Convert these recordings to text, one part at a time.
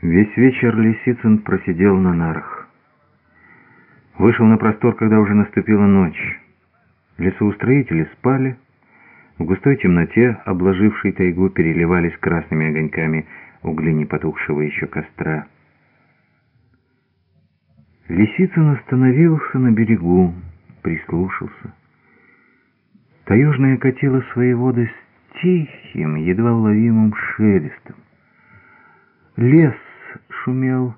Весь вечер Лисицын просидел на нарах. Вышел на простор, когда уже наступила ночь. Лесоустроители спали. В густой темноте, обложившей тайгу, переливались красными огоньками угли непотухшего еще костра. Лисицын остановился на берегу, прислушался. Таежная катила свои воды с тихим, едва уловимым шелестом. Лес шумел,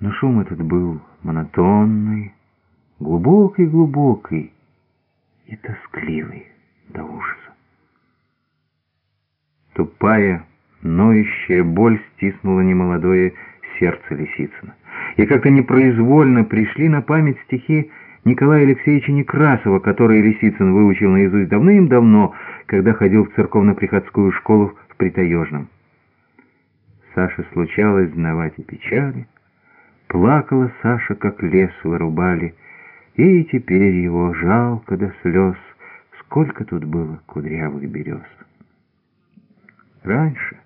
но шум этот был монотонный, глубокий-глубокий и тоскливый до ужаса. Тупая, ноющая боль стиснула немолодое сердце Лисицына. И как-то непроизвольно пришли на память стихи Николая Алексеевича Некрасова, которые Лисицын выучил наизусть давным-давно, когда ходил в церковно-приходскую школу в Притаежном. Саше случалось знавать и печали. Плакала Саша, как лес вырубали, и теперь его жалко до слез, сколько тут было кудрявых берез. Раньше,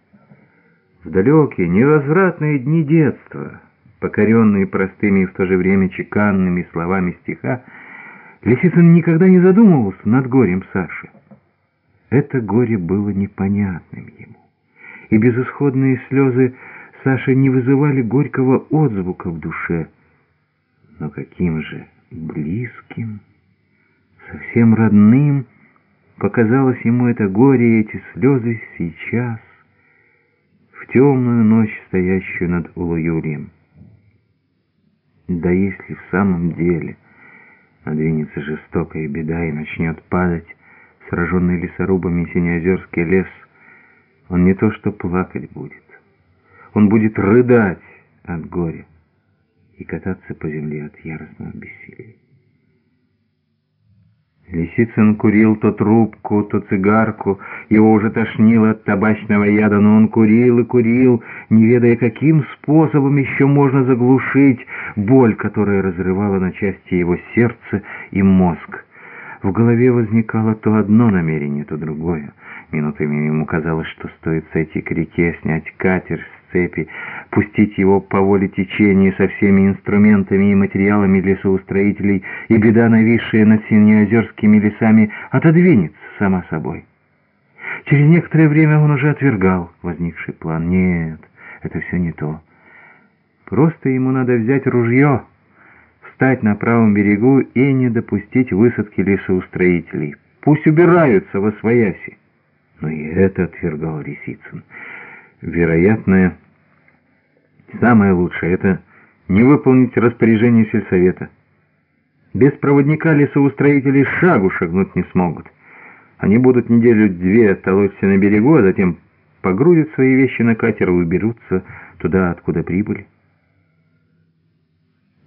в далекие, невозвратные дни детства, покоренные простыми и в то же время чеканными словами стиха, Лисицын никогда не задумывался над горем Саши. Это горе было непонятным ему и безысходные слезы Саши не вызывали горького отзвука в душе. Но каким же близким, совсем родным показалось ему это горе и эти слезы сейчас, в темную ночь, стоящую над Улуюрием. Да если в самом деле надвинется жестокая беда и начнет падать сраженный лесорубами синеозерский лес — он не то что плакать будет. Он будет рыдать от горя и кататься по земле от яростного бессилия. Лисицын курил то трубку, то цигарку. Его уже тошнило от табачного яда, но он курил и курил, не ведая, каким способом еще можно заглушить боль, которая разрывала на части его сердце и мозг. В голове возникало то одно намерение, то другое. Минутами ему казалось, что стоит сойти к реке, снять катер с цепи, пустить его по воле течения со всеми инструментами и материалами лесоустроителей, и беда, нависшая над синеозерскими лесами, отодвинется сама собой. Через некоторое время он уже отвергал возникший план. Нет, это все не то. Просто ему надо взять ружье, встать на правом берегу и не допустить высадки лесоустроителей. Пусть убираются во свояси. Но и это отвергал Лисицын. Вероятно, самое лучшее — это не выполнить распоряжение сельсовета. Без проводника лесоустроители шагу шагнуть не смогут. Они будут неделю-две толочься на берегу, а затем погрузят свои вещи на катер и уберутся туда, откуда прибыли.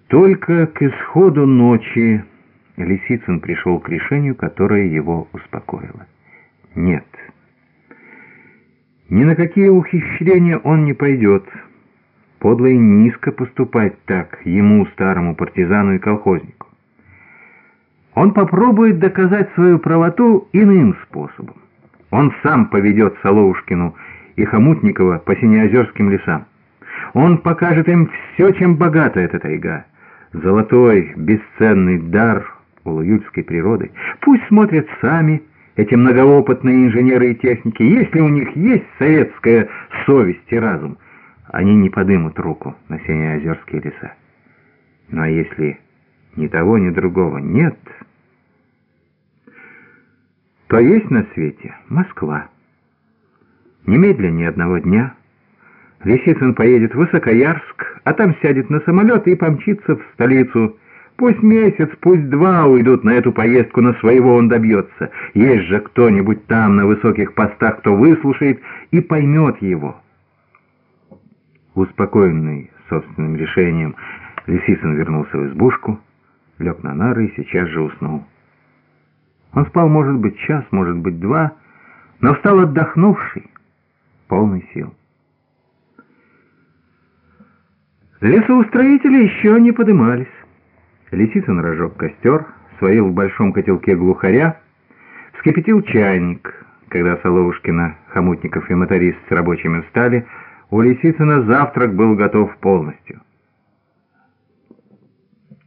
Только к исходу ночи Лисицын пришел к решению, которое его успокоило. Нет. Ни на какие ухищрения он не пойдет. Подло и низко поступать так ему, старому партизану и колхознику. Он попробует доказать свою правоту иным способом. Он сам поведет Соловушкину и Хомутникова по Синеозерским лесам. Он покажет им все, чем богата эта тайга. Золотой, бесценный дар улуюльской природы. Пусть смотрят сами, эти многоопытные инженеры и техники, если у них есть советская совесть и разум, они не подымут руку на Синеозерские леса. Ну а если ни того, ни другого нет, то есть на свете Москва. Немедленно одного дня Лисицын поедет в Высокоярск, а там сядет на самолет и помчится в столицу Пусть месяц, пусть два уйдут на эту поездку, на своего он добьется. Есть же кто-нибудь там на высоких постах, кто выслушает и поймет его. Успокоенный собственным решением, Лисицын вернулся в избушку, лег на нары и сейчас же уснул. Он спал, может быть, час, может быть, два, но встал отдохнувший, полный сил. Лесоустроители еще не подымались. Лисицын разжег костер, сварил в большом котелке глухаря, вскипятил чайник. Когда Соловушкина, Хомутников и моторист с рабочими встали, У Лисицына завтрак был готов полностью.